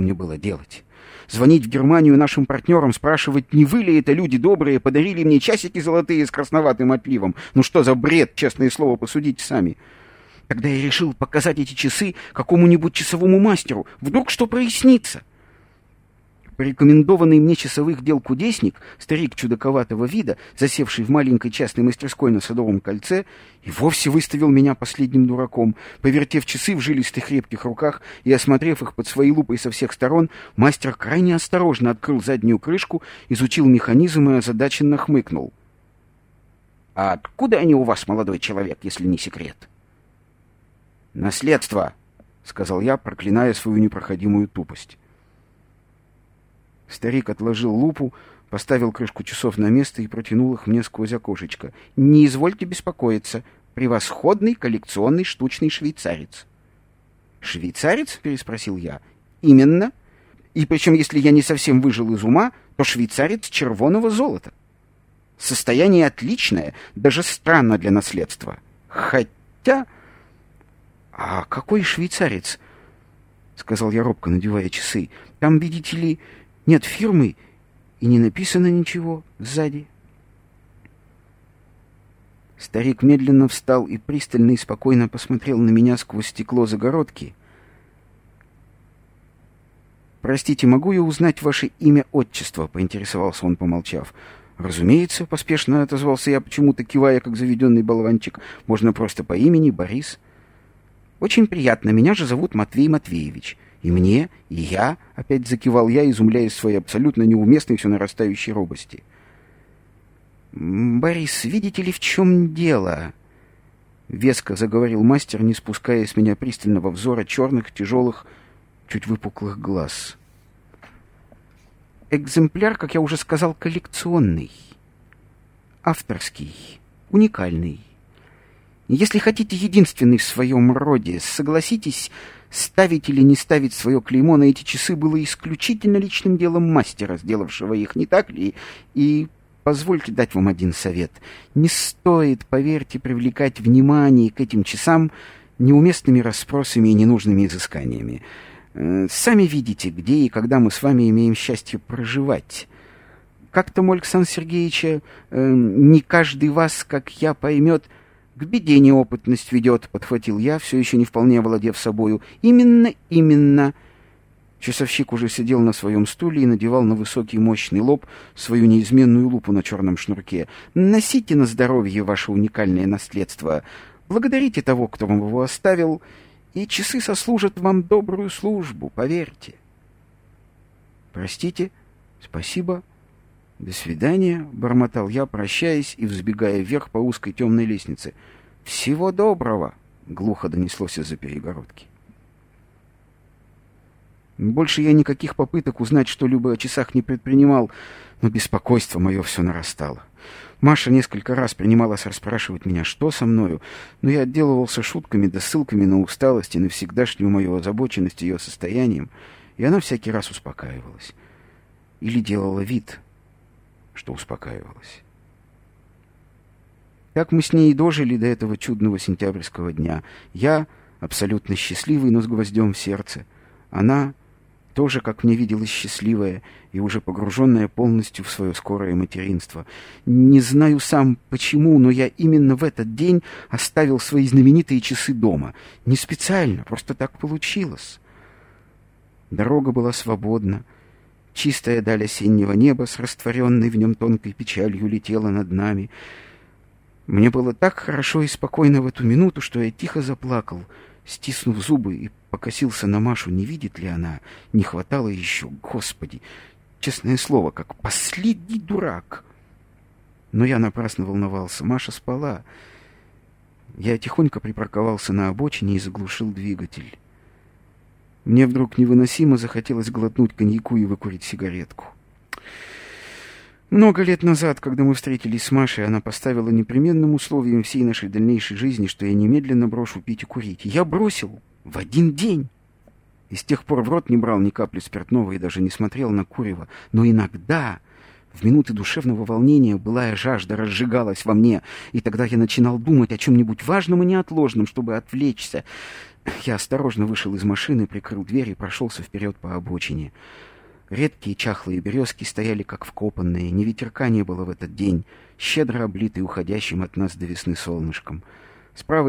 мне было делать? Звонить в Германию нашим партнерам, спрашивать, не вы ли это люди добрые, подарили мне часики золотые с красноватым отливом. Ну что за бред, честное слово, посудите сами. Тогда я решил показать эти часы какому-нибудь часовому мастеру. Вдруг что прояснится. Порекомендованный мне часовых дел кудесник, старик чудаковатого вида, засевший в маленькой частной мастерской на Садовом кольце, и вовсе выставил меня последним дураком. Повертев часы в жилистых крепких руках и осмотрев их под своей лупой со всех сторон, мастер крайне осторожно открыл заднюю крышку, изучил механизм и озадаченно хмыкнул. «А откуда они у вас, молодой человек, если не секрет?» «Наследство», — сказал я, проклиная свою непроходимую тупость. Старик отложил лупу, поставил крышку часов на место и протянул их мне сквозь окошечко. «Не извольте беспокоиться. Превосходный коллекционный штучный швейцарец». «Швейцарец?» — переспросил я. «Именно. И причем, если я не совсем выжил из ума, то швейцарец червоного золота. Состояние отличное, даже странно для наследства. Хотя...» «А какой швейцарец?» — сказал я робко, надевая часы. «Там, видите ли, нет фирмы и не написано ничего сзади. Старик медленно встал и пристально и спокойно посмотрел на меня сквозь стекло загородки. «Простите, могу я узнать ваше имя, отчество?» — поинтересовался он, помолчав. «Разумеется», — поспешно отозвался я, почему-то кивая, как заведенный болванчик. «Можно просто по имени Борис». «Очень приятно. Меня же зовут Матвей Матвеевич». И мне, и я, опять закивал я, изумляясь своей абсолютно неуместной все нарастающей робости. «Борис, видите ли, в чем дело?» Веско заговорил мастер, не спуская с меня пристального взора черных, тяжелых, чуть выпуклых глаз. «Экземпляр, как я уже сказал, коллекционный, авторский, уникальный. Если хотите, единственный в своем роде, согласитесь, ставить или не ставить свое клеймо на эти часы было исключительно личным делом мастера, сделавшего их, не так ли? И позвольте дать вам один совет. Не стоит, поверьте, привлекать внимание к этим часам неуместными расспросами и ненужными изысканиями. Э, сами видите, где и когда мы с вами имеем счастье проживать. Как-то, мой Александр Сергеевича, э, не каждый вас, как я, поймет — к беде неопытность ведет, — подхватил я, все еще не вполне овладев собою. Именно, именно. Часовщик уже сидел на своем стуле и надевал на высокий мощный лоб свою неизменную лупу на черном шнурке. Носите на здоровье ваше уникальное наследство. Благодарите того, кто вам его оставил, и часы сослужат вам добрую службу, поверьте. Простите, спасибо, «До свидания», — бормотал я, прощаясь и взбегая вверх по узкой темной лестнице. «Всего доброго!» — глухо донеслось из-за перегородки. Больше я никаких попыток узнать что-либо о часах не предпринимал, но беспокойство мое все нарастало. Маша несколько раз принималась расспрашивать меня, что со мною, но я отделывался шутками да ссылками на усталость и на всегдашнюю мою озабоченность ее состоянием, и она всякий раз успокаивалась. Или делала вид, что успокаивалась. Так мы с ней и дожили до этого чудного сентябрьского дня. Я абсолютно счастливый, но с гвоздем в сердце. Она тоже, как мне виделась, счастливая и уже погруженная полностью в свое скорое материнство. Не знаю сам почему, но я именно в этот день оставил свои знаменитые часы дома. Не специально, просто так получилось. Дорога была свободна. Чистая даль осеннего неба с растворенной в нем тонкой печалью летела над нами. Мне было так хорошо и спокойно в эту минуту, что я тихо заплакал, стиснув зубы и покосился на Машу, не видит ли она. Не хватало еще, Господи, честное слово, как последний дурак. Но я напрасно волновался. Маша спала. Я тихонько припарковался на обочине и заглушил двигатель. Мне вдруг невыносимо захотелось глотнуть коньяку и выкурить сигаретку. Много лет назад, когда мы встретились с Машей, она поставила непременным условием всей нашей дальнейшей жизни, что я немедленно брошу пить и курить. я бросил в один день. И с тех пор в рот не брал ни капли спиртного и даже не смотрел на курево. Но иногда, В минуты душевного волнения былая жажда разжигалась во мне, и тогда я начинал думать о чем-нибудь важном и неотложном, чтобы отвлечься. Я осторожно вышел из машины, прикрыл дверь и прошелся вперед по обочине. Редкие чахлые березки стояли как вкопанные, ни ветерка не было в этот день, щедро облитый уходящим от нас до весны солнышком. Справа и